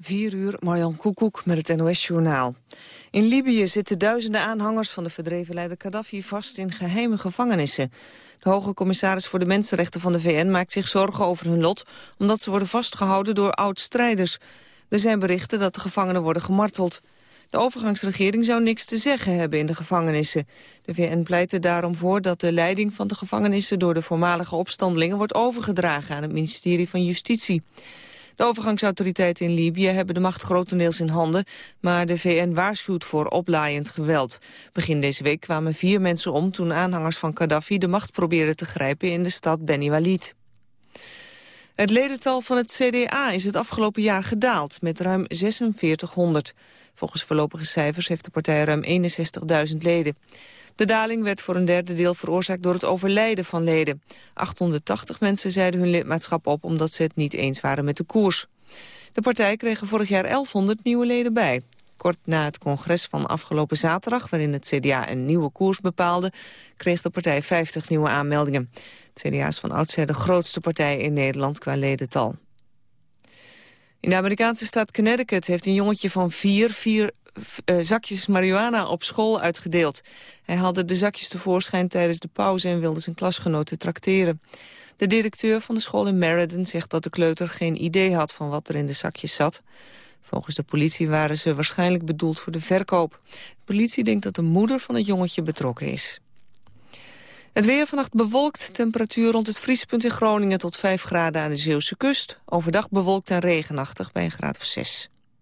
4 uur, Marjan Koekoek met het NOS-journaal. In Libië zitten duizenden aanhangers van de verdreven leider Gaddafi vast in geheime gevangenissen. De hoge commissaris voor de mensenrechten van de VN maakt zich zorgen over hun lot... omdat ze worden vastgehouden door oud-strijders. Er zijn berichten dat de gevangenen worden gemarteld. De overgangsregering zou niks te zeggen hebben in de gevangenissen. De VN pleit er daarom voor dat de leiding van de gevangenissen... door de voormalige opstandelingen wordt overgedragen aan het ministerie van Justitie. De overgangsautoriteiten in Libië hebben de macht grotendeels in handen, maar de VN waarschuwt voor oplaaiend geweld. Begin deze week kwamen vier mensen om toen aanhangers van Gaddafi de macht probeerden te grijpen in de stad Beni Walid. Het ledental van het CDA is het afgelopen jaar gedaald met ruim 4600. Volgens voorlopige cijfers heeft de partij ruim 61.000 leden. De daling werd voor een derde deel veroorzaakt door het overlijden van leden. 880 mensen zeiden hun lidmaatschap op omdat ze het niet eens waren met de koers. De partij kreeg er vorig jaar 1100 nieuwe leden bij. Kort na het congres van afgelopen zaterdag, waarin het CDA een nieuwe koers bepaalde, kreeg de partij 50 nieuwe aanmeldingen. Het CDA is van oudsher de grootste partij in Nederland qua ledental. In de Amerikaanse staat Connecticut heeft een jongetje van vier, vier uh, zakjes marihuana op school uitgedeeld. Hij haalde de zakjes tevoorschijn tijdens de pauze en wilde zijn klasgenoten trakteren. De directeur van de school in Meriden zegt dat de kleuter geen idee had van wat er in de zakjes zat. Volgens de politie waren ze waarschijnlijk bedoeld voor de verkoop. De politie denkt dat de moeder van het jongetje betrokken is. Het weer vannacht bewolkt, temperatuur rond het vriespunt in Groningen tot 5 graden aan de Zeeuwse kust. Overdag bewolkt en regenachtig bij een graad of 6.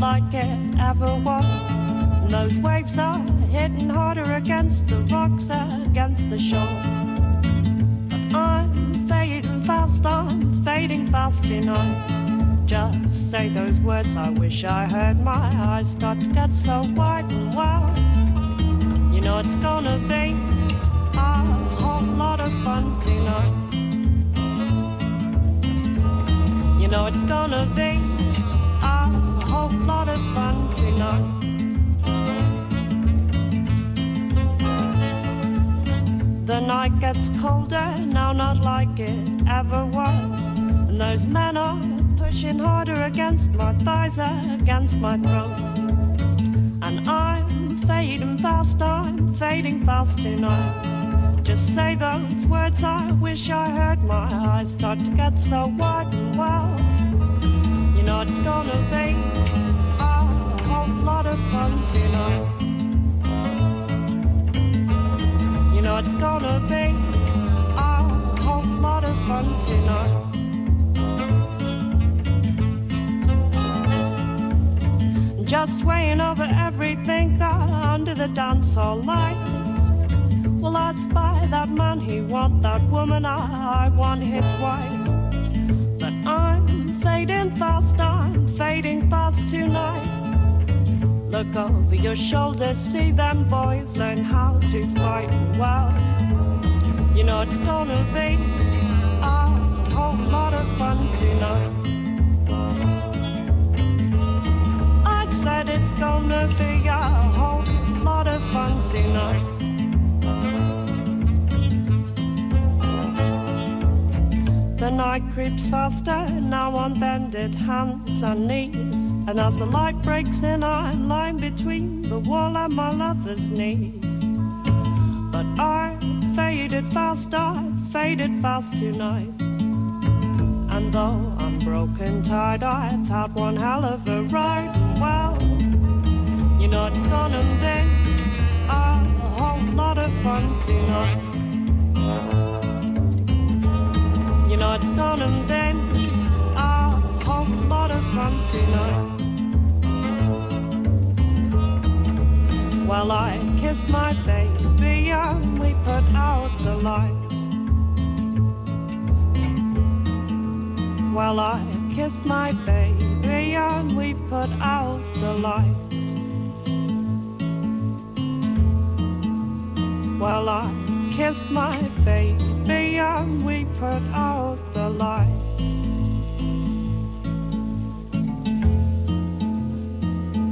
Like it ever was. those waves are hitting harder against the rocks, against the shore. But I'm fading fast, I'm fading fast tonight. Just say those words I wish I heard. My eyes start to get so wide and wild. You know it's gonna be a whole lot of fun tonight. You know it's gonna be The night gets colder, now not like it ever was. And those men are pushing harder against my thighs, against my throat. And I'm fading fast, I'm fading fast tonight. Just say those words I wish I heard. My eyes start to get so wide and well. You know it's gonna be of know it's gonna be a lot of fun tonight. Just weighing over everything under the dance hall lights. Well, I spy that man, he want that woman, I want his wife. Look over your shoulder, see them boys learn how to fight well. You know it's gonna be a whole lot of fun tonight. I said it's gonna be a whole lot of fun tonight. The night creeps faster, now on bended hands and knees. And as the light breaks in, I'm lying between the wall and my lover's knees. But I faded fast, I faded fast tonight. And though I'm broken tired, I've had one hell of a ride. Well, you know it's gonna be a whole lot of fun tonight. Know it's gonna be a whole lot of fun tonight. Well, I kissed my baby and we put out the lights. Well, I kissed my baby and we put out the lights. Well, I kissed my baby and we put out lights.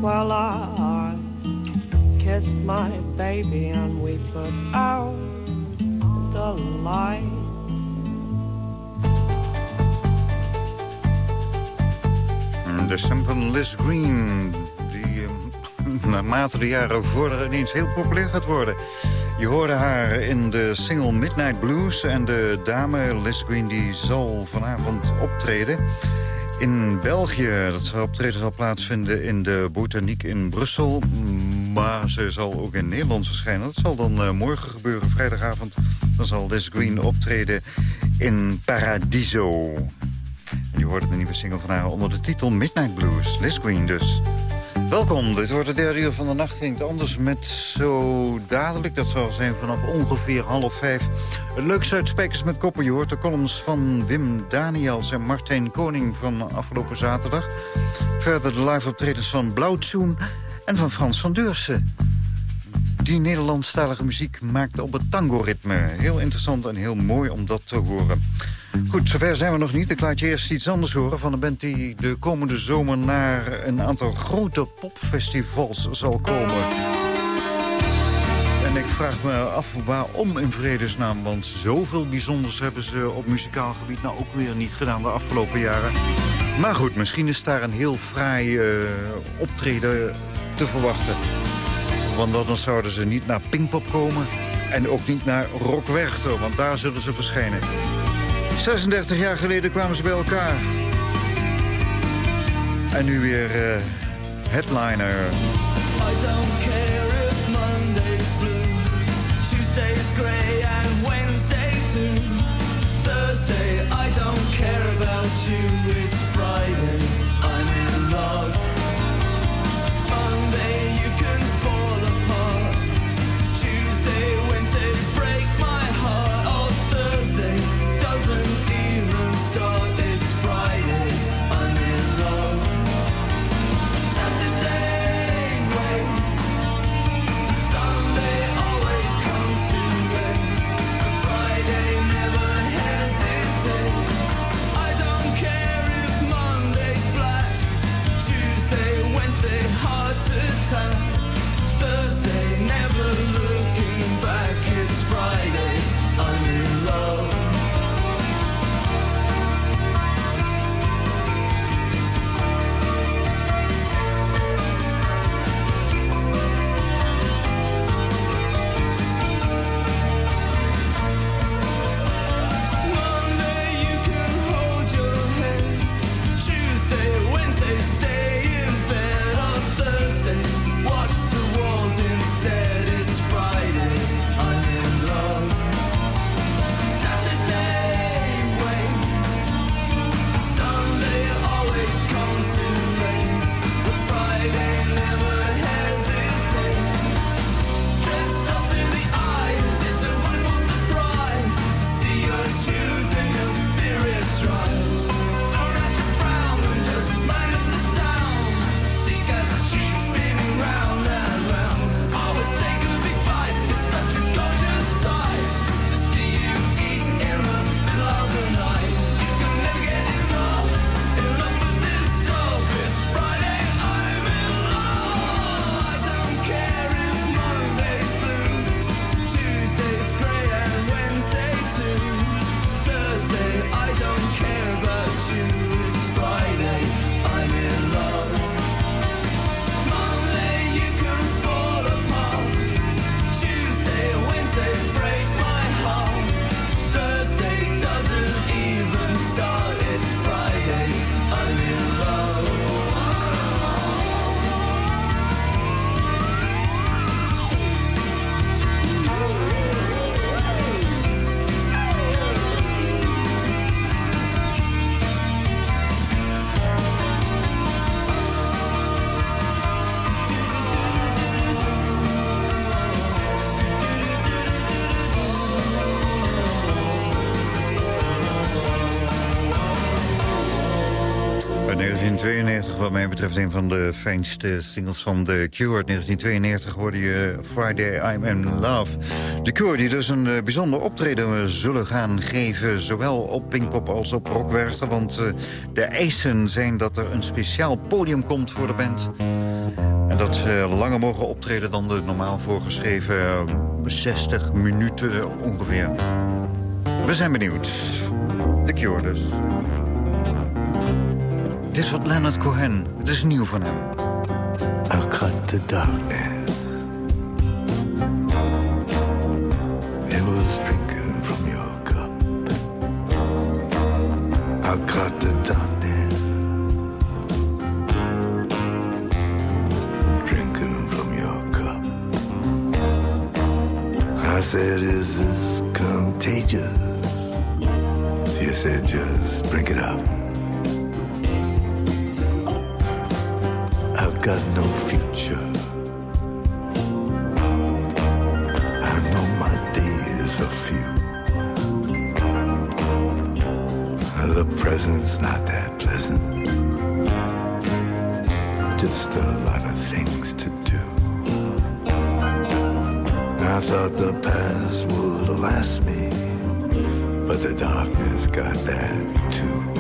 Well, I kissed my baby and we put out the lights. Stem van Liz Green, naarmate de jaren vorderen ineens heel populair gaat worden. Je hoorde haar in de single Midnight Blues en de dame Liz Green die zal vanavond optreden in België. Dat optreden zal plaatsvinden in de Botaniek in Brussel. Maar ze zal ook in Nederland verschijnen. Dat zal dan uh, morgen gebeuren, vrijdagavond. Dan zal Liz Green optreden in Paradiso. En je hoorde de nieuwe single van haar onder de titel Midnight Blues. Liz Green dus. Welkom, dit wordt de derde uur van de nacht. Klinkt anders met zo dadelijk. Dat zal zijn vanaf ongeveer half vijf. Het leukste uit Spijkers met Koppen. Je hoort de columns van Wim Daniels en Martijn Koning van afgelopen zaterdag. Verder de live optredens van Blauwtsoen en van Frans van Deursen. Die Nederlandstalige muziek maakt op het tango-ritme. Heel interessant en heel mooi om dat te horen. Goed, zover zijn we nog niet. Ik laat je eerst iets anders horen van een band die de komende zomer naar een aantal grote popfestivals zal komen. En ik vraag me af waarom in vredesnaam, want zoveel bijzonders hebben ze op muzikaal gebied nou ook weer niet gedaan de afgelopen jaren. Maar goed, misschien is daar een heel fraai uh, optreden te verwachten. Want dan zouden ze niet naar Pinkpop komen en ook niet naar Rock Werchter, want daar zullen ze verschijnen. 36 jaar geleden kwamen ze bij elkaar. En nu weer uh, headliner. 1992 wat mij betreft een van de fijnste singles van The Cure. 1992 hoorde je Friday I'm in Love. The Cure die dus een eh, bijzonder optreden zullen gaan geven... zowel op Pinkpop als op Rockwerchter. Want uh, de eisen zijn dat er een speciaal podium komt voor de band. En dat ze langer mogen optreden dan de normaal voorgeschreven 60 minuten ongeveer. We zijn benieuwd. The Cure dus. Dit is wat Leonard Cohen. Het is nieuw van hem. I'll cut. Present's not that pleasant. Just a lot of things to do. I thought the past would last me, but the darkness got that too.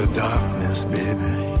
the darkness, baby.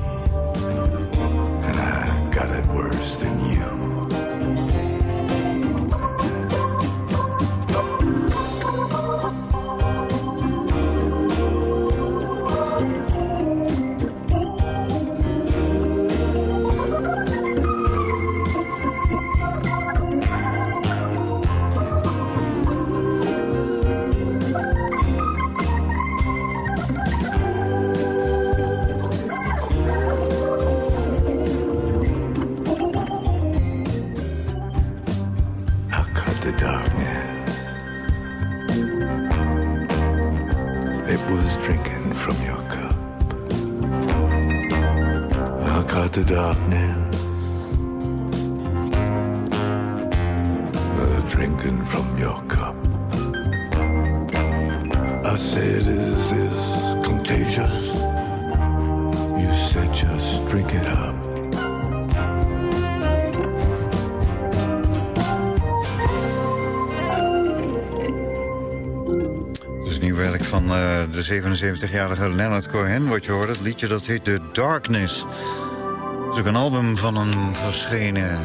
De 77-jarige Leonard Cohen, wat je hoort. Het liedje dat heet The Darkness. Het is ook een album van een verschenen...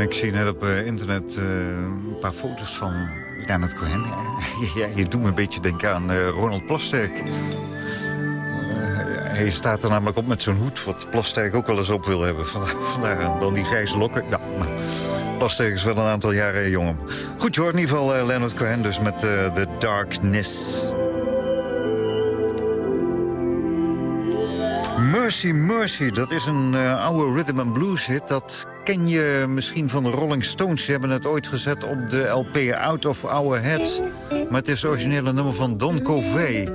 Ik zie net op uh, internet uh, een paar foto's van Leonard Cohen. ja, je doet me een beetje denken aan uh, Ronald Plasterk. Hij staat er namelijk op met zijn hoed, wat Plasterk ook wel eens op wil hebben. Vandaar, vandaar dan die grijze lokken. Ja, maar Plasterk is wel een aantal jaren jonger. Goed, je hoort in ieder geval uh, Leonard Cohen dus met uh, The Darkness. Mercy Mercy, dat is een uh, oude rhythm and blues hit. Dat ken je misschien van de Rolling Stones. Ze hebben het ooit gezet op de LP Out of Our Heads. Maar het is het originele nummer van Don Covey.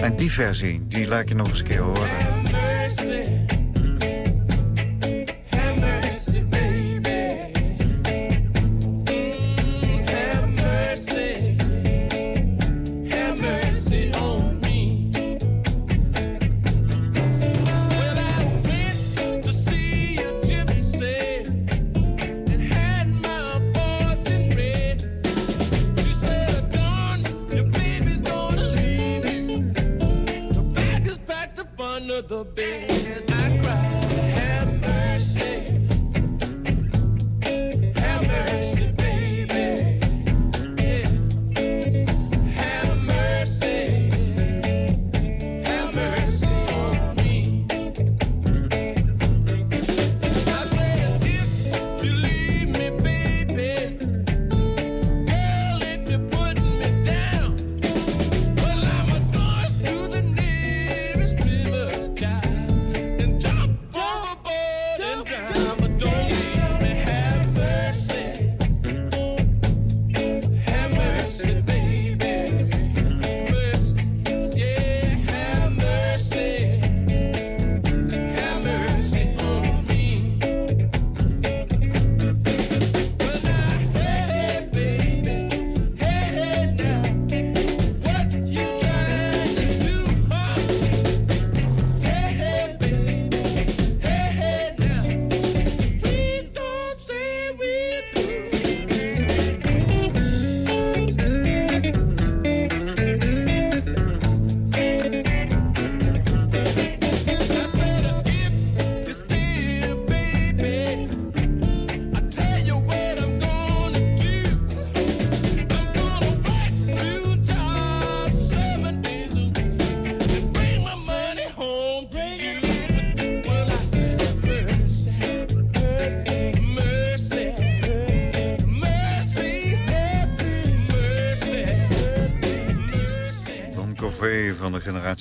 En die versie, die laat je nog eens een keer horen.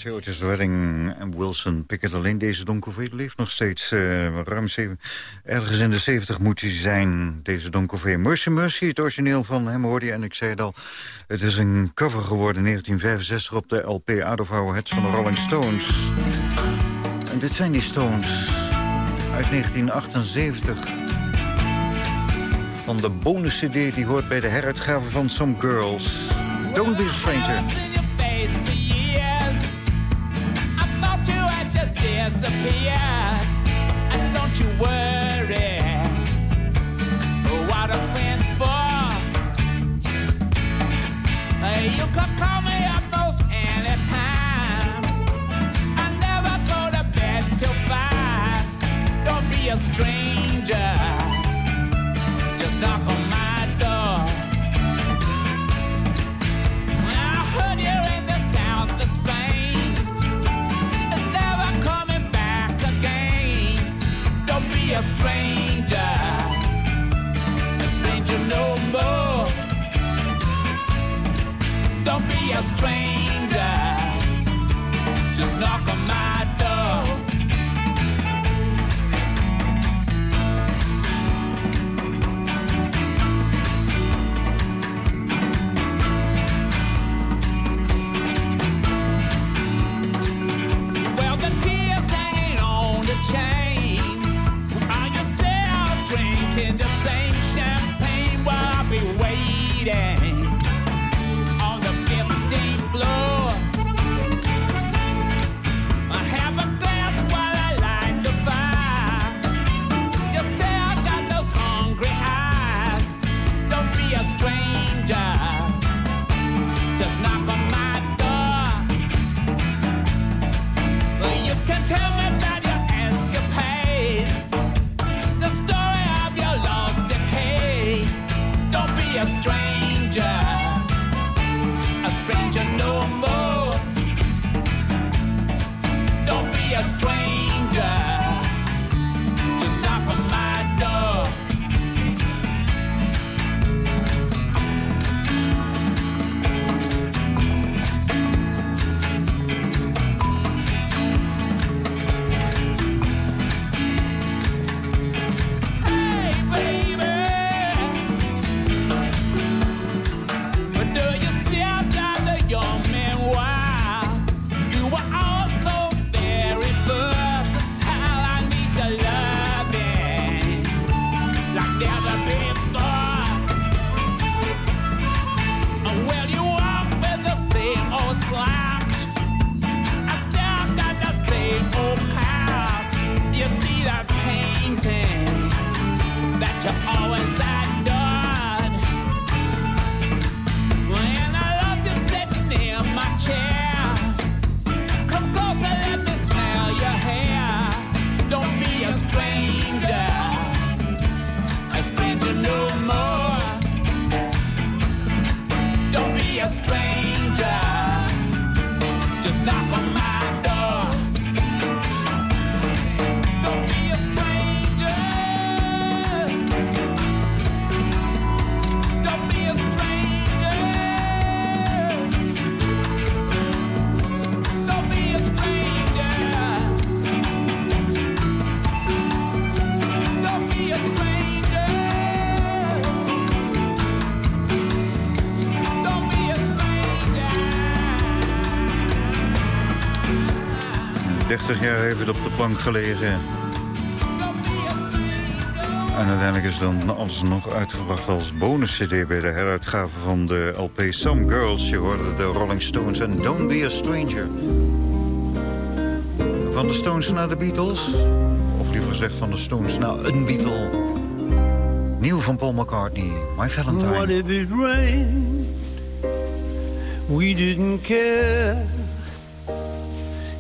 Generatie Otis Redding en Wilson Pickett. Alleen deze Don Covey leeft nog steeds. Uh, ruim zeven, ergens in de zeventig moet hij zijn, deze Don Covey. Mercy Mercy, het origineel van hem hoorde je. En ik zei het al, het is een cover geworden in 1965 op de LP Our Heads van de Rolling Stones. En dit zijn die Stones uit 1978 van de bonus-cd die hoort bij de heruitgave van Some Girls. Don't be a stranger. Disappear. And don't you worry what a friend's for. You can call me up most anytime. I never go to bed till five. Don't be a stranger. Just knock on a stranger, just knock on my gelegen. En uiteindelijk is dan alles nog uitgebracht als bonus-cd... bij de heruitgave van de LP Some Girls. Je hoorde de Rolling Stones en Don't Be a Stranger. Van de Stones naar de Beatles. Of liever gezegd van de Stones naar een Beatle. Nieuw van Paul McCartney, My Valentine. We didn't care.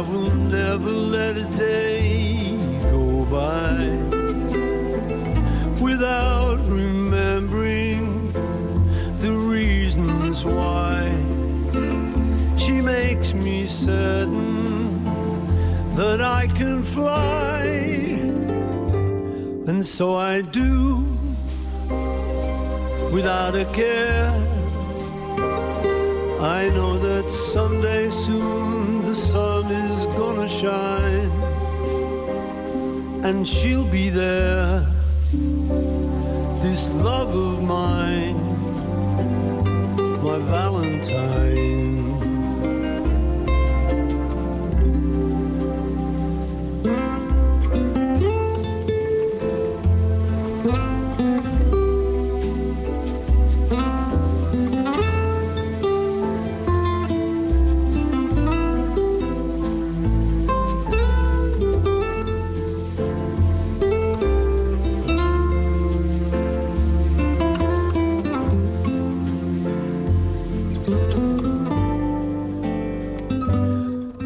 I will never let a day go by without remembering the reasons why she makes me certain that I can fly. And so I do without a care. I know that someday soon the sun is and she'll be there. This love of mine, my Valentine.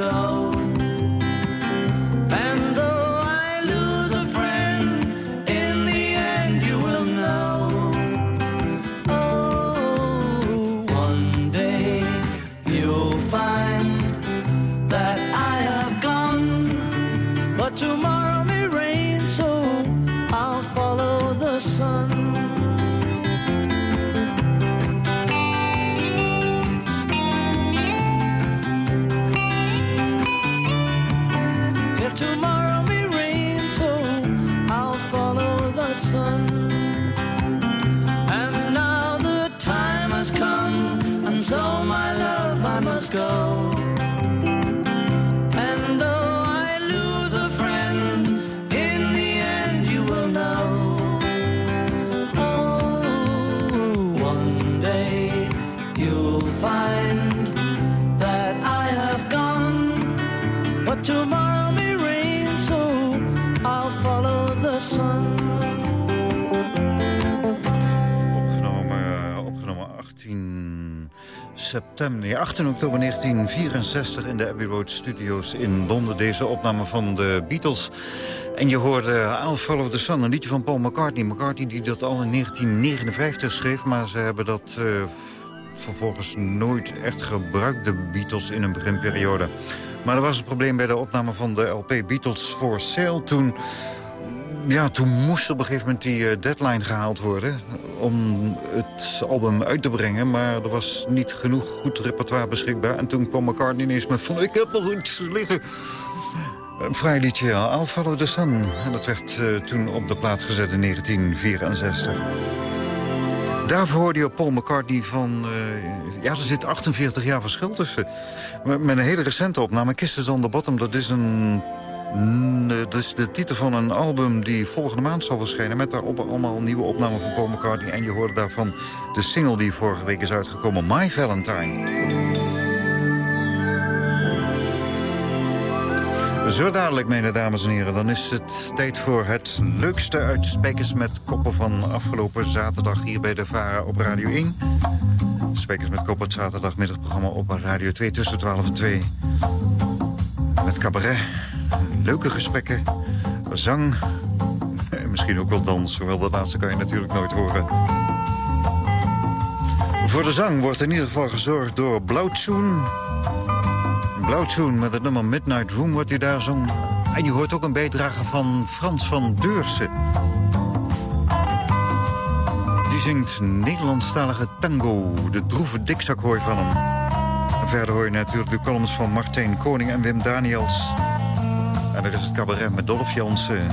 Go. Go. September, nee, 18 oktober 1964 in de Abbey Road Studios in Londen. Deze opname van de Beatles. En je hoorde I'll Follow the Sun, een liedje van Paul McCartney. McCartney die dat al in 1959 schreef, maar ze hebben dat uh, vervolgens nooit echt gebruikt, de Beatles, in een beginperiode. Maar er was een probleem bij de opname van de LP Beatles for Sale. Toen, ja, toen moest op een gegeven moment die uh, deadline gehaald worden... om het album uit te brengen. Maar er was niet genoeg goed repertoire beschikbaar. En toen kwam McCartney ineens met van... ik heb nog iets liggen. Een vrij liedje, I'll Follow the Sun. En dat werd uh, toen op de plaats gezet in 1964. Daarvoor hoorde je Paul McCartney van... Uh, ja, er zit 48 jaar verschil tussen. Met een hele recente opname, Kisses on the Bottom. Dat is, een, dat is de titel van een album die volgende maand zal verschijnen... met daarop allemaal nieuwe opnamen van Paul McCartney. En je hoorde daarvan de single die vorige week is uitgekomen, My Valentine. Zo dadelijk, mijn dames en heren, dan is het tijd voor het leukste uit Spijkers met Koppen van afgelopen zaterdag hier bij de VARA op Radio 1. Spijkers met Koppen, het zaterdagmiddagprogramma op Radio 2 tussen 12 en 2. Met cabaret, leuke gesprekken, zang en misschien ook wel dans. Hoewel dat laatste kan je natuurlijk nooit horen. Voor de zang wordt in ieder geval gezorgd door Blauwtsoen... Blauwtsoen met het nummer Midnight Room wordt hij daar zong. En je hoort ook een bijdrage van Frans van Deursen. Die zingt Nederlandstalige tango, de droeve dikzakhooi van hem. Verder hoor je natuurlijk de columns van Martijn Koning en Wim Daniels. En er is het cabaret met Dolph Jansen.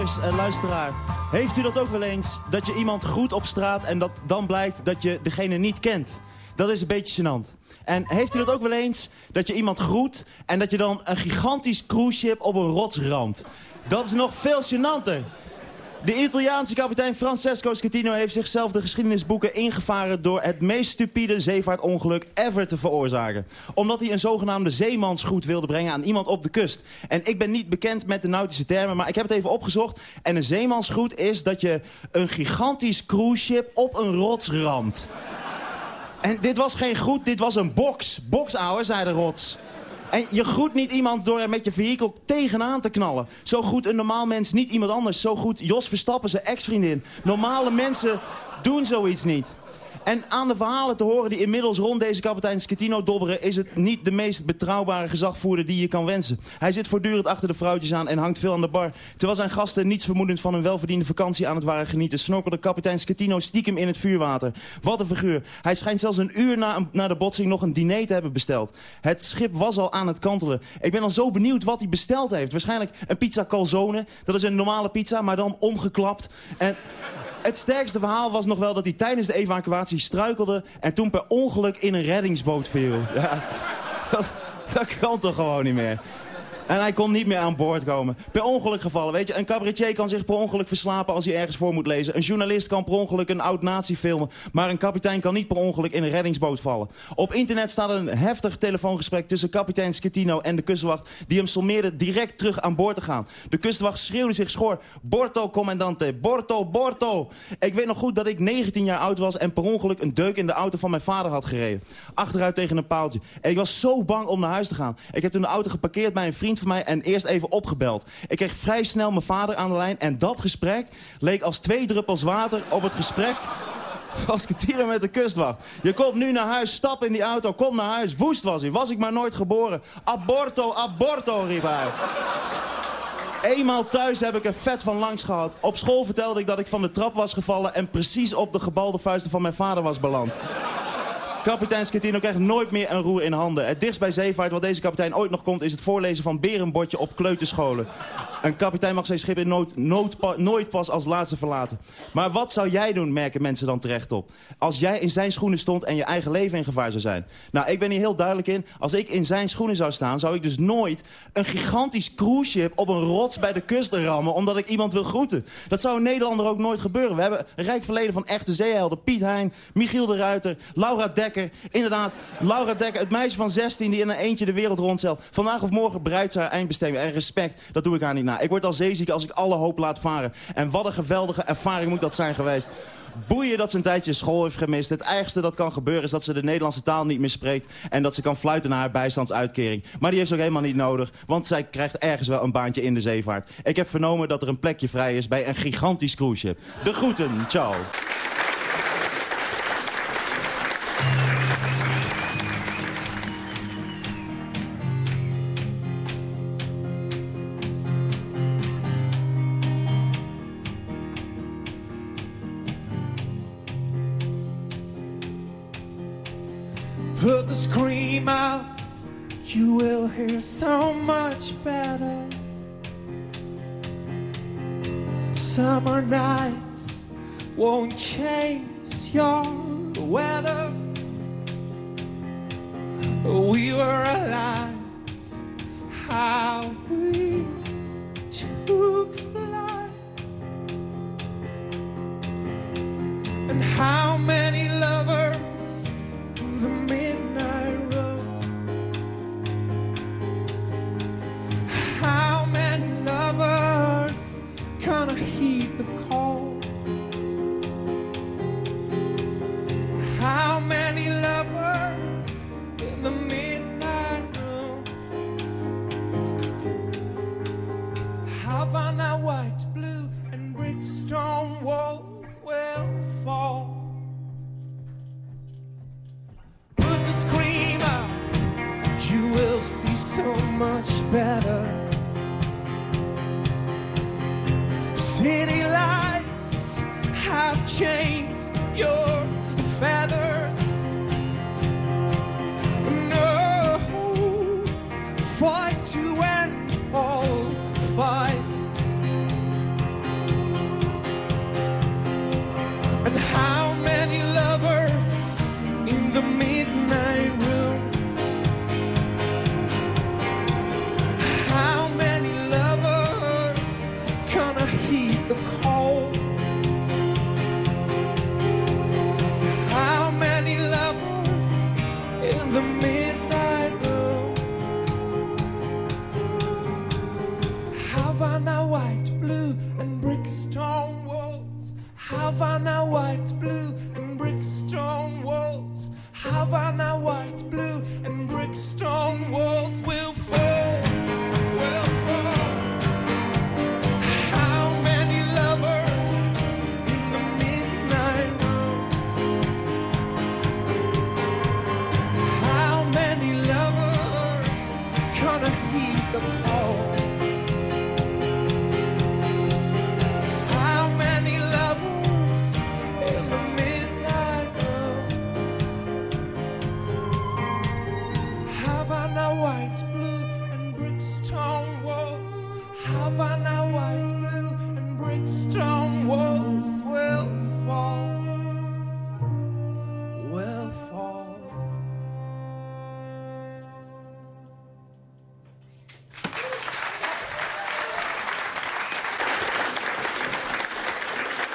Eh, spijkers en luisteraar. Heeft u dat ook wel eens, dat je iemand groet op straat... en dat dan blijkt dat je degene niet kent? Dat is een beetje gênant. En heeft u dat ook wel eens, dat je iemand groet... en dat je dan een gigantisch cruiseschip op een rots ramt? Dat is nog veel gênanter. De Italiaanse kapitein Francesco Schettino heeft zichzelf de geschiedenisboeken ingevaren... door het meest stupide zeevaartongeluk ever te veroorzaken. Omdat hij een zogenaamde zeemansgroet wilde brengen aan iemand op de kust. En ik ben niet bekend met de nautische termen, maar ik heb het even opgezocht. En een zeemansgroet is dat je een gigantisch cruiseschip op een rots ramt. En dit was geen groet, dit was een box. Box, zei de rots. En je groet niet iemand door er met je vehikel tegenaan te knallen. Zo goed een normaal mens niet iemand anders. Zo goed Jos Verstappen, zijn ex-vriendin. Normale mensen doen zoiets niet. En aan de verhalen te horen die inmiddels rond deze kapitein Schettino dobberen... is het niet de meest betrouwbare gezagvoerder die je kan wensen. Hij zit voortdurend achter de vrouwtjes aan en hangt veel aan de bar. Terwijl zijn gasten niets vermoedend van een welverdiende vakantie aan het waren genieten... snorkelde kapitein Schettino stiekem in het vuurwater. Wat een figuur. Hij schijnt zelfs een uur na, na de botsing nog een diner te hebben besteld. Het schip was al aan het kantelen. Ik ben al zo benieuwd wat hij besteld heeft. Waarschijnlijk een pizza calzone. Dat is een normale pizza, maar dan omgeklapt. En het sterkste verhaal was nog wel dat hij tijdens de evacuatie struikelde... en toen per ongeluk in een reddingsboot viel. Dat, dat kan toch gewoon niet meer. En hij kon niet meer aan boord komen. Per ongeluk gevallen, weet je. Een cabaretier kan zich per ongeluk verslapen als hij ergens voor moet lezen. Een journalist kan per ongeluk een oud nazi filmen. Maar een kapitein kan niet per ongeluk in een reddingsboot vallen. Op internet staat een heftig telefoongesprek tussen kapitein Schettino en de kustwacht... die hem sommeerde direct terug aan boord te gaan. De kustwacht schreeuwde zich schor. Borto, commandante. Borto, borto. Ik weet nog goed dat ik 19 jaar oud was... en per ongeluk een deuk in de auto van mijn vader had gereden. Achteruit tegen een paaltje. En ik was zo bang om naar huis te gaan. Ik heb toen de auto geparkeerd bij een vriend mij en eerst even opgebeld. Ik kreeg vrij snel mijn vader aan de lijn en dat gesprek leek als twee druppels water op het gesprek was Ketino met de kustwacht. Je komt nu naar huis, stap in die auto, kom naar huis. Woest was hij, was ik maar nooit geboren. Aborto, aborto, riep hij. Eenmaal thuis heb ik er vet van langs gehad. Op school vertelde ik dat ik van de trap was gevallen... en precies op de gebalde vuisten van mijn vader was beland. Kapitein Schettino krijgt nooit meer een roer in handen. Het dichtst bij zeevaart wat deze kapitein ooit nog komt... is het voorlezen van berenbordje op kleuterscholen. Een kapitein mag zijn schip in nood, nooit pas als laatste verlaten. Maar wat zou jij doen, merken mensen dan terecht op? Als jij in zijn schoenen stond en je eigen leven in gevaar zou zijn. Nou, ik ben hier heel duidelijk in. Als ik in zijn schoenen zou staan, zou ik dus nooit... een gigantisch cruiseschip op een rots bij de kust rammen... omdat ik iemand wil groeten. Dat zou in Nederlander ook nooit gebeuren. We hebben een rijk verleden van echte zeehelden. Piet Hein, Michiel de Ruiter, Laura Inderdaad, Laura Dekker, het meisje van 16 die in een eentje de wereld rondzelt. Vandaag of morgen bereidt ze haar eindbestemming. En respect, dat doe ik haar niet na. Ik word al zeeziek als ik alle hoop laat varen. En wat een geweldige ervaring moet dat zijn geweest. Boeien dat ze een tijdje school heeft gemist. Het ergste dat kan gebeuren is dat ze de Nederlandse taal niet meer spreekt... en dat ze kan fluiten naar haar bijstandsuitkering. Maar die heeft ze ook helemaal niet nodig, want zij krijgt ergens wel een baantje in de zeevaart. Ik heb vernomen dat er een plekje vrij is bij een gigantisch cruiseschip. De groeten, ciao. Scream out, you will hear so much better. Summer nights won't change your weather. We were alive, how we took flight, and how many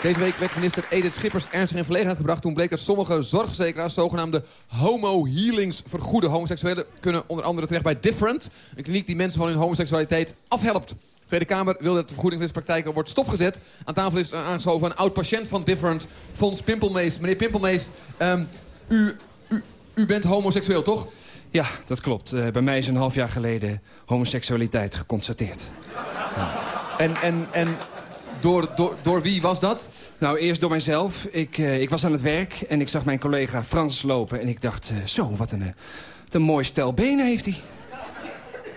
Deze week werd minister Edith Schippers ernstig in verlegenheid gebracht... toen bleek dat sommige zorgverzekeraars zogenaamde homo-healings vergoeden. Homoseksuelen kunnen onder andere terecht bij Different... een kliniek die mensen van hun homoseksualiteit afhelpt. De Tweede Kamer wil dat de vergoedingspraktijken wordt stopgezet. Aan tafel is aangeschoven een oud-patiënt van Different, Fons Pimpelmees. Meneer Pimpelmees, ehm, u, u, u bent homoseksueel, toch? Ja, dat klopt. Eh, bij mij is een half jaar geleden homoseksualiteit geconstateerd. En, en, en door, door, door wie was dat? Nou, eerst door mijzelf. Ik, eh, ik was aan het werk en ik zag mijn collega Frans lopen. En ik dacht, eh, zo, wat een, eh, wat een mooi stel benen heeft hij.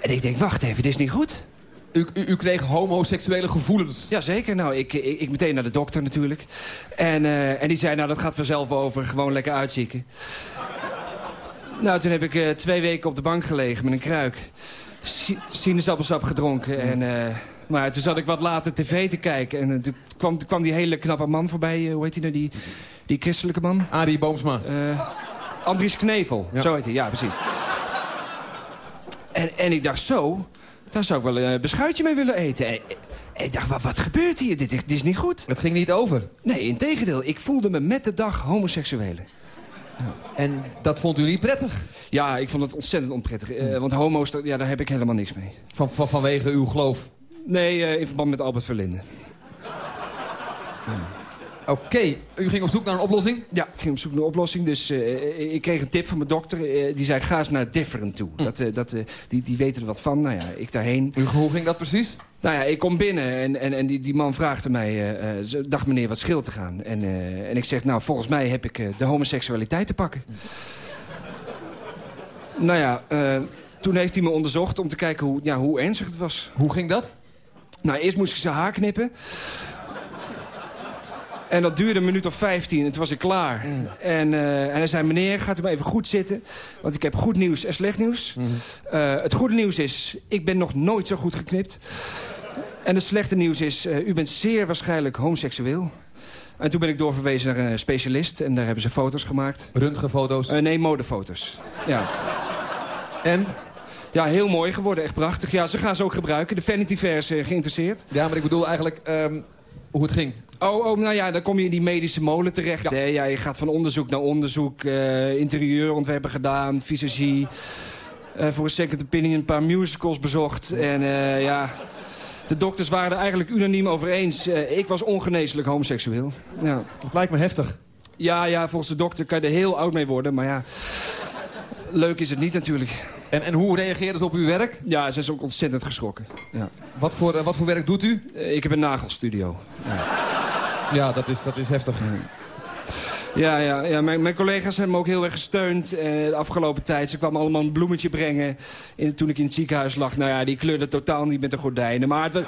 En ik denk, wacht even, dit is niet goed. U, u, u kreeg homoseksuele gevoelens? Jazeker. Nou, ik, ik, ik meteen naar de dokter natuurlijk. En, eh, en die zei, nou, dat gaat vanzelf over. Gewoon lekker uitzieken. nou, toen heb ik eh, twee weken op de bank gelegen met een kruik. Si- Sinaasappelsap gedronken. En, eh, maar toen zat ik wat later tv te kijken. En eh, toen kwam, toen kwam die hele knappe man voorbij. eh, hoe heet hij nou? Die, die christelijke man? Arie Boomsma. Eh, Andries Knevel. Zo heet hij, ja, precies. En, en ik dacht, zo, daar zou ik wel een beschuitje mee willen eten. En, en ik dacht, wat, wat gebeurt hier? Dit, is- dit is niet goed. Het ging niet over? Nee, integendeel. Ik voelde me met de dag homoseksuele. En dat vond u niet prettig? Ja, ik vond het ontzettend onprettig. Eh, want homo's, daar- ja, daar heb ik helemaal niks mee. Van, van, vanwege uw geloof? Nee, eh, in verband met Albert Verlinde. Oké, u ging op zoek naar een oplossing? Ja, ik ging op zoek naar een oplossing. Dus eh, ik kreeg een tip van mijn dokter. eh, die zei, ga eens naar Different toe. Dat, eh, dat, eh, die, die weten er wat van. Nou ja, ik daarheen. Hoe ging dat precies? Nou ja, ik kom binnen en, en, en die, die man vraagde mij... eh, eh, dag meneer, wat scheelt te gaan? En, eh, en ik zeg, nou, volgens mij heb ik eh, de homoseksualiteit te pakken. nou ja, eh, toen heeft hij me onderzocht om te kijken hoe, ja, hoe ernstig het was. Hoe ging dat? Nou, eerst moest ik zijn haar knippen. En dat duurde een minuut of 15 en toen was ik klaar. En, eh, en hij zei, meneer, gaat u maar even goed zitten. Want ik heb goed nieuws en slecht nieuws. Eh, het goede nieuws is, ik ben nog nooit zo goed geknipt. En het slechte nieuws is, eh, u bent zeer waarschijnlijk homoseksueel. En toen ben ik doorverwezen naar een specialist. En daar hebben ze foto's gemaakt. Röntgenfoto's? Nee, modefoto's. Ja. En? Ja, heel mooi geworden. Echt prachtig. Ja, ze gaan ze ook gebruiken. De Vanity Fair is eh, geïnteresseerd. Ja, maar ik bedoel eigenlijk ehm, hoe het ging. Oh, oh, nou ja, dan kom je in die medische molen terecht. Ja. Hè? Ja, je gaat van onderzoek naar onderzoek. eh interieurontwerpen gedaan, visagie. eh, voor een second opinion een paar musicals bezocht. En eh, ja, de dokters waren er eigenlijk unaniem over eens. Eh, ik was ongeneeslijk homoseksueel. Ja. Dat lijkt me heftig. Ja, ja, volgens de dokter kan je er heel oud mee worden. Maar ja, leuk is het niet natuurlijk. En, en hoe reageerden ze op uw werk? Ja, ze is ook ontzettend geschrokken. Ja. Wat, voor, eh, wat voor werk doet u? Eh, ik heb een nagelstudio. Ja, dat is, dat is heftig. Ja, ja, ja mijn, mijn collega's hebben me ook heel erg gesteund eh, de afgelopen tijd. Ze kwamen allemaal een bloemetje brengen in, toen ik in het ziekenhuis lag. Nou ja, die kleurde totaal niet met de gordijnen. Maar het,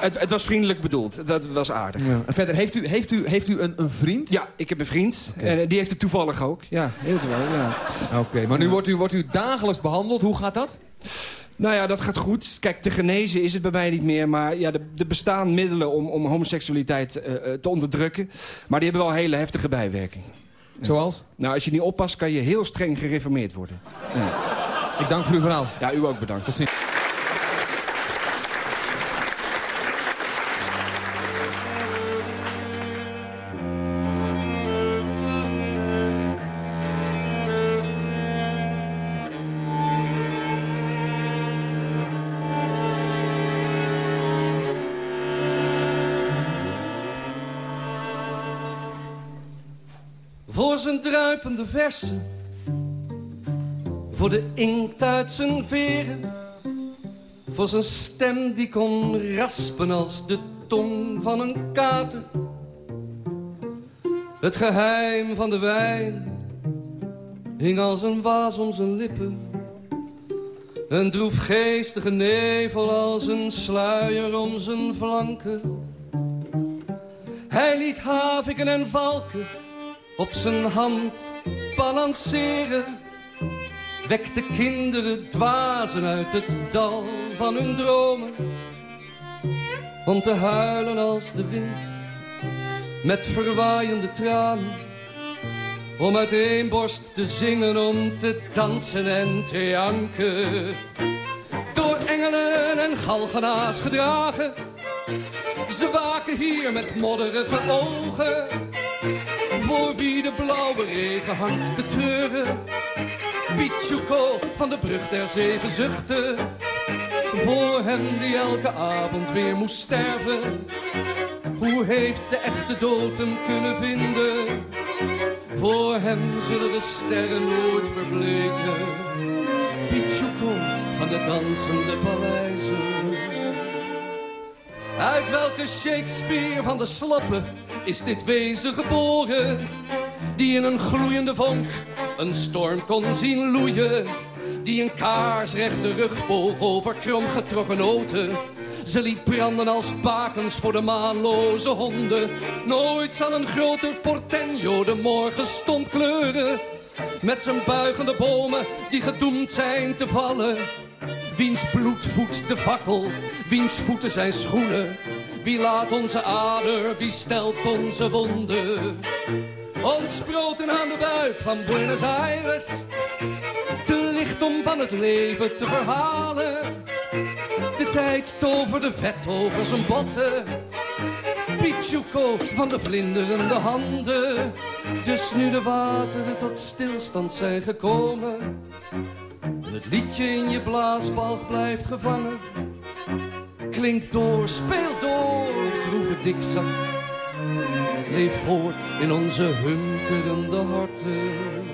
het, het was vriendelijk bedoeld. Dat was aardig. Ja. En verder, heeft u, heeft u, heeft u een, een vriend? Ja, ik heb een vriend. En eh, die heeft het toevallig ook. Ja, heel toevallig, ja. Oké, maar nu wordt u, wordt u dagelijks behandeld. Hoe gaat dat? Nou ja, dat gaat goed. Kijk, te genezen is het bij mij niet meer. Maar ja, er, bestaan middelen om, om homoseksualiteit eh, eh, te onderdrukken. Maar die hebben wel hele heftige bijwerkingen. Zoals? Nou, als je niet oppast, kan je heel streng gereformeerd worden. Ja. Ik dank voor uw verhaal. Ja, u ook bedankt. Tot ziens. Voor zijn druipende versen Voor de inkt uit zijn veren. Voor zijn stem die kon raspen als de tong van een kater. Het geheim van de wijn hing als een waas om zijn lippen. Een droefgeestige nevel als een sluier om zijn flanken. Hij liet haviken en valken op zijn hand balanceren. Wekte kinderen dwazen uit het dal van hun dromen. Om te huilen als de wind met verwaaiende tranen. Om uit één borst te zingen, om te dansen en te janken. Door engelen en galgenaars gedragen. Ze waken hier met modderige ogen. Voor wie de blauwe regen hangt te treuren. Pichuco van de brug der zeven zuchten. Voor hem die elke avond weer moest sterven. Hoe heeft de echte dood hem kunnen vinden? Voor hem zullen de sterren nooit verbleken. Pichuco van de dansende paleizen. Uit welke Shakespeare van de sloppen is dit wezen geboren? Die in een gloeiende vonk een storm kon zien loeien. Die een kaarsrechte rug boog over kromgetrokken noten. Ze liet branden als bakens voor de maanloze honden. Nooit zal een groter portenjo de morgenstond kleuren. Met zijn buigende bomen die gedoemd zijn te vallen. Wiens bloed voedt de fakkel, wiens voeten zijn schoenen. Wie laat onze ader, wie stelt onze wonden. Ontsproten aan de buik van Buenos Aires. Te licht om van het leven te verhalen. De tijd toverde vet over zijn botten. Pichuco van de vlinderende handen. Dus nu de wateren tot stilstand zijn gekomen. En het liedje in je blaasbalg blijft gevangen. Klinkt door, speel door, droeve dikzak. Leef voort in onze hunkerende harten.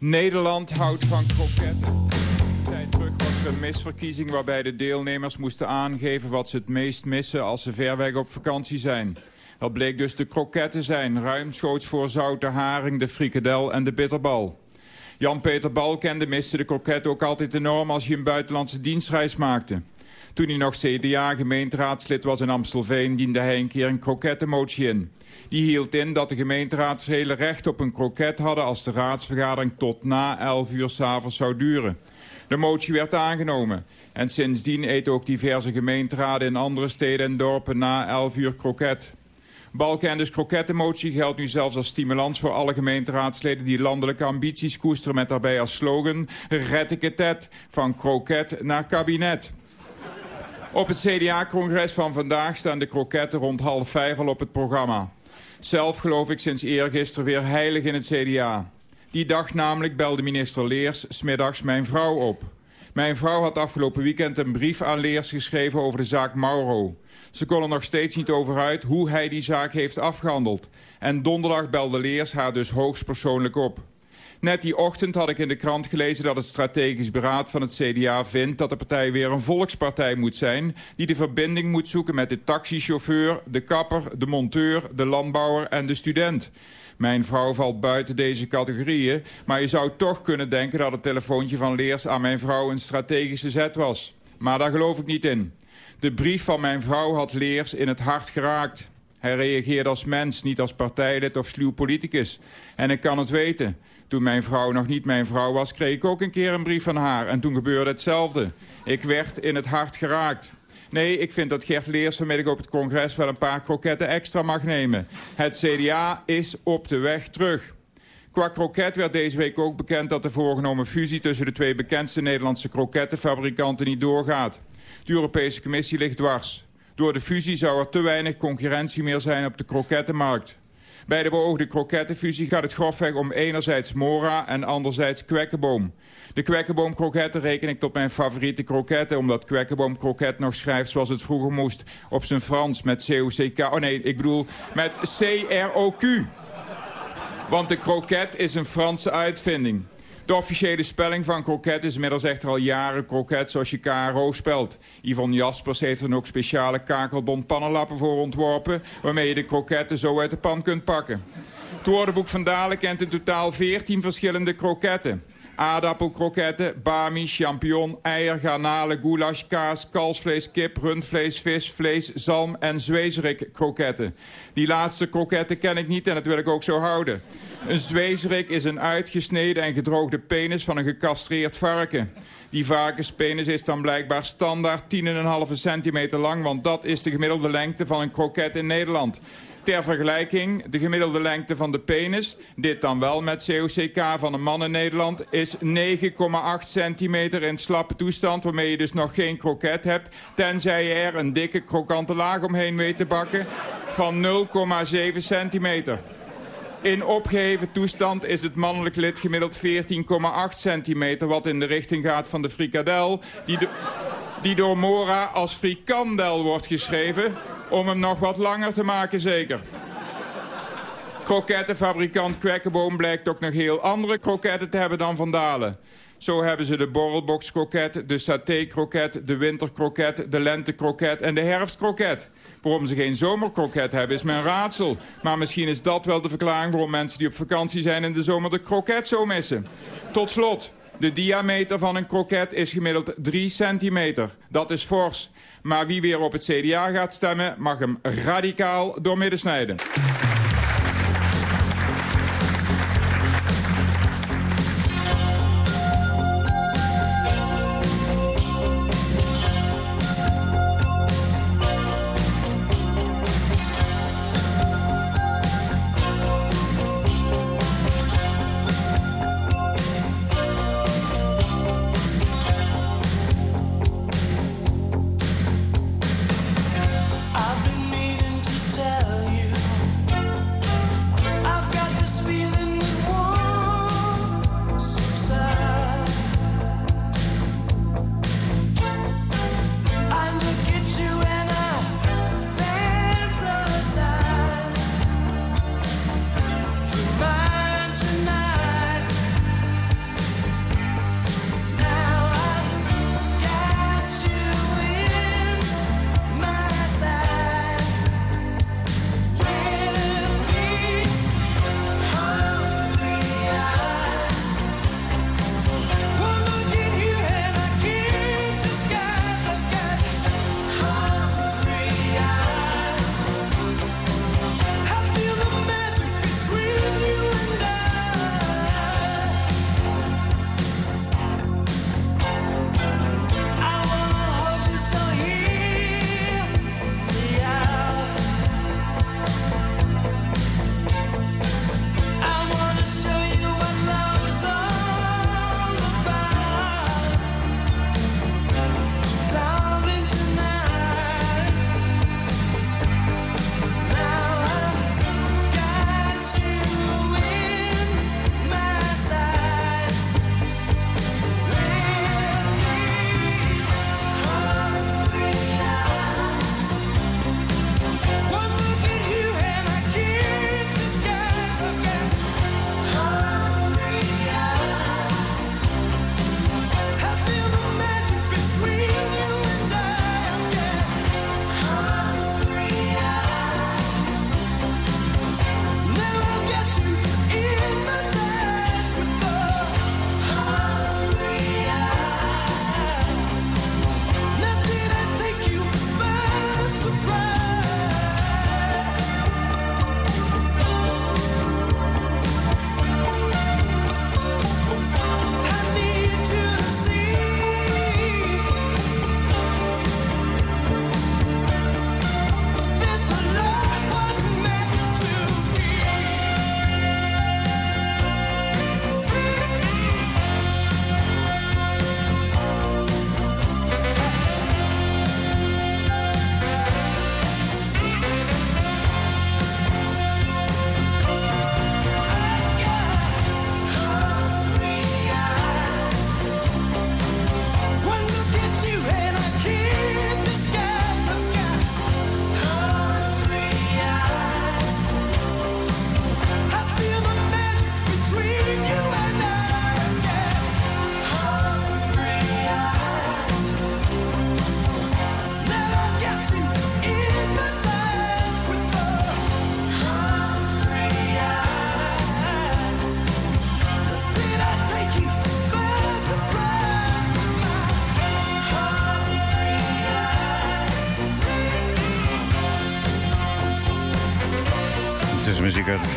Nederland houdt van kroketten. Tijd terug was een misverkiezing waarbij de deelnemers moesten aangeven wat ze het meest missen als ze ver weg op vakantie zijn. Dat bleek dus de kroketten zijn, ruimschoots voor zoute haring, de frikadel en de bitterbal. Jan-Peter Balkende miste de kroket ook altijd enorm als hij een buitenlandse dienstreis maakte. Toen hij nog CDA-gemeenteraadslid was in Amstelveen... diende hij een keer een krokettenmotie in. Die hield in dat de gemeenteraadsleden recht op een kroket hadden... als de raadsvergadering tot na 11 uur s'avonds zou duren. De motie werd aangenomen. En sindsdien eet ook diverse gemeenteraden in andere steden en dorpen na 11 uur kroket. Balkendes krokettenmotie geldt nu zelfs als stimulans voor alle gemeenteraadsleden die landelijke ambities koesteren met daarbij als slogan red ik het van kroket naar kabinet. Op het CDA-congres van vandaag staan de kroketten rond half vijf al op het programma. Zelf geloof ik sinds eergisteren weer heilig in het CDA. Die dag namelijk belde minister Leers smiddags mijn vrouw op. Mijn vrouw had afgelopen weekend een brief aan Leers geschreven over de zaak Mauro. Ze kon er nog steeds niet over uit hoe hij die zaak heeft afgehandeld. En donderdag belde Leers haar dus hoogstpersoonlijk op. Net die ochtend had ik in de krant gelezen dat het strategisch beraad van het CDA vindt... dat de partij weer een volkspartij moet zijn... die de verbinding moet zoeken met de taxichauffeur, de kapper, de monteur, de landbouwer en de student. Mijn vrouw valt buiten deze categorieën... maar je zou toch kunnen denken dat het telefoontje van Leers aan mijn vrouw een strategische zet was. Maar daar geloof ik niet in. De brief van mijn vrouw had Leers in het hart geraakt. Hij reageerde als mens, niet als partijlid of sluw politicus. En ik kan het weten. Toen mijn vrouw nog niet mijn vrouw was, kreeg ik ook een keer een brief van haar. En toen gebeurde hetzelfde. Ik werd in het hart geraakt. Nee, ik vind dat Gert Leers vanmiddag op het congres wel een paar kroketten extra mag nemen. Het CDA is op de weg terug. Qua kroket werd deze week ook bekend dat de voorgenomen fusie... tussen de twee bekendste Nederlandse krokettenfabrikanten niet doorgaat. De Europese Commissie ligt dwars. Door de fusie zou er te weinig concurrentie meer zijn op de krokettenmarkt. Bij de beoogde krokettenfusie gaat het grofweg om enerzijds Mora en anderzijds Kwekkenboom. De Kwekkenboom kroketten reken ik tot mijn favoriete kroketten... omdat Kwekkenboom kroket nog schrijft zoals het vroeger moest... op zijn Frans met C-O-C-K... Oh nee, ik bedoel met C-R-O-Q. Want de kroket is een Franse uitvinding. De officiële spelling van kroket is inmiddels echter al jaren kroket zoals je KRO spelt. Yvonne Jaspers heeft er ook speciale kakelbond pannenlappen voor ontworpen... waarmee je de kroketten zo uit de pan kunt pakken. Het woordenboek van Dalen kent in totaal 14 verschillende kroketten. Aardappelkroketten, bami, champignon, eier, garnalen, goulash, kaas, kalfsvlees, kip, rundvlees, vis, vlees, zalm en zwezerik kroketten. Die laatste kroketten ken ik niet en dat wil ik ook zo houden. Een zwezerik is een uitgesneden en gedroogde penis van een gecastreerd varken. Die varkenspenis is dan blijkbaar standaard 10,5 centimeter lang... want dat is de gemiddelde lengte van een kroket in Nederland. Ter vergelijking, de gemiddelde lengte van de penis... dit dan wel met COCK van een man in Nederland... is 9,8 centimeter in slappe toestand... waarmee je dus nog geen kroket hebt... tenzij je er een dikke krokante laag omheen weet te bakken... van 0,7 centimeter. In opgeheven toestand is het mannelijk lid gemiddeld 14,8 centimeter... wat in de richting gaat van de frikadel... die, die door Mora als frikandel wordt geschreven... om hem nog wat langer te maken zeker. Krokettenfabrikant Kwekkenboom blijkt ook nog heel andere kroketten te hebben dan Van Dalen. Zo hebben ze de borrelbox-kroket, de saté-kroket, de winterkroket... de lentekroket en de herfstkroket. Waarom ze geen zomerkroket hebben is mijn raadsel. Maar misschien is dat wel de verklaring waarom mensen die op vakantie zijn... in de zomer de kroket zo missen. Tot slot, de diameter van een kroket is gemiddeld 3 centimeter. Dat is fors. Maar wie weer op het CDA gaat stemmen... mag hem radicaal doormidden snijden.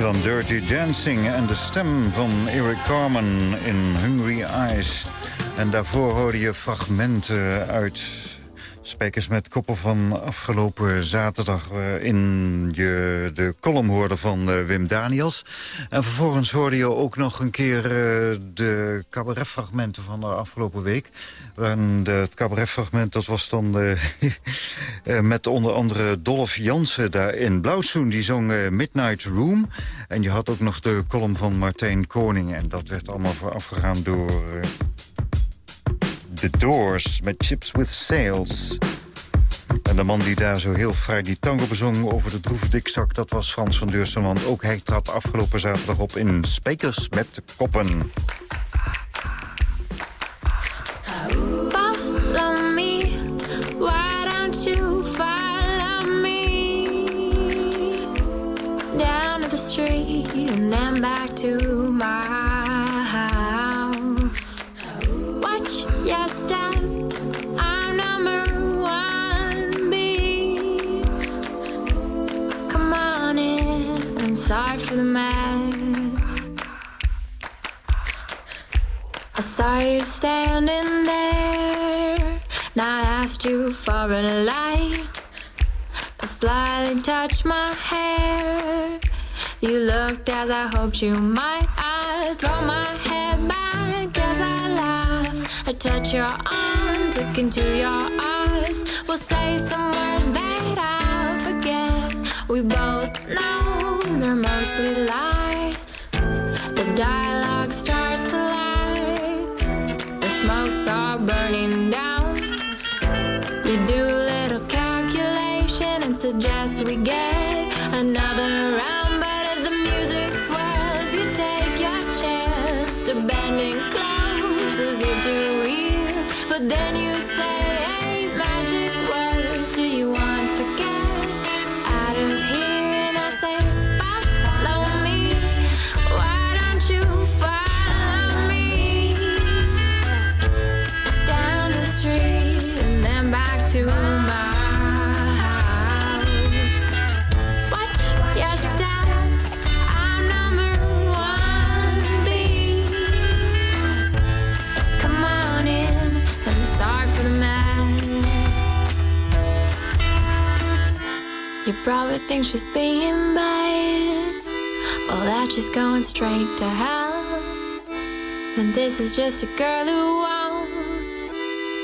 Film Dirty Dancing... en de stem van Eric Carmen in Hungry Eyes. En daarvoor hoorde je fragmenten uit Spijkers met Koppen van afgelopen zaterdag... in je de column hoorde van uh, Wim Daniels. En vervolgens hoorde je ook nog een keer uh, de cabaretfragmenten van de afgelopen week. En het cabaretfragment dat was dan met onder andere Dolph Jansen daar in Blauwzoen. Die zong Midnight Room. En je had ook nog de column van Martijn Koning. En dat werd allemaal voorafgegaan door... The Doors met Chips with Sails. En de man die daar zo heel vrij die tango bezong over de droeve dikzak... dat was Frans van Deursemland. Ook hij trad afgelopen zaterdag op in Spijkers met Koppen. Down the street and then back to my standing there, and I asked you for a light. I slightly touched my hair. You looked as I hoped you might. I throw my head back as I laugh. I touch your arms, look into your eyes. We'll say some words that I'll forget. We both know they're mostly lies. Suggest we get another round. But as the music swells, you take your chance to bending close as if to hear. But then you probably think she's being bad, well that's just going straight to hell. And this is just a girl who wants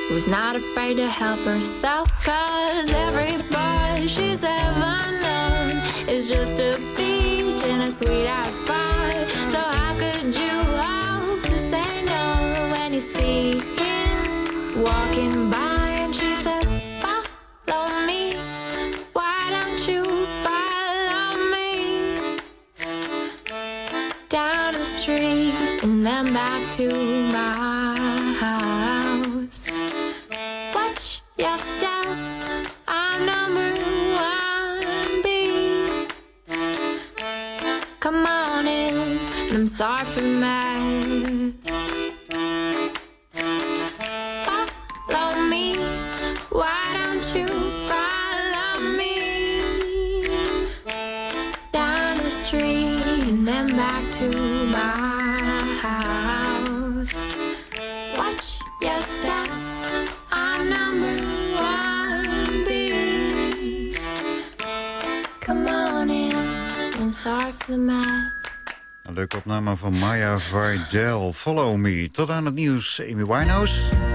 who's not afraid to help herself. Cause every boy she's ever known is just a peach in a sweet ass pie so how could you hope to say no when you see him walking by Vardell. Follow me. Tot aan het nieuws, Amy Winehouse.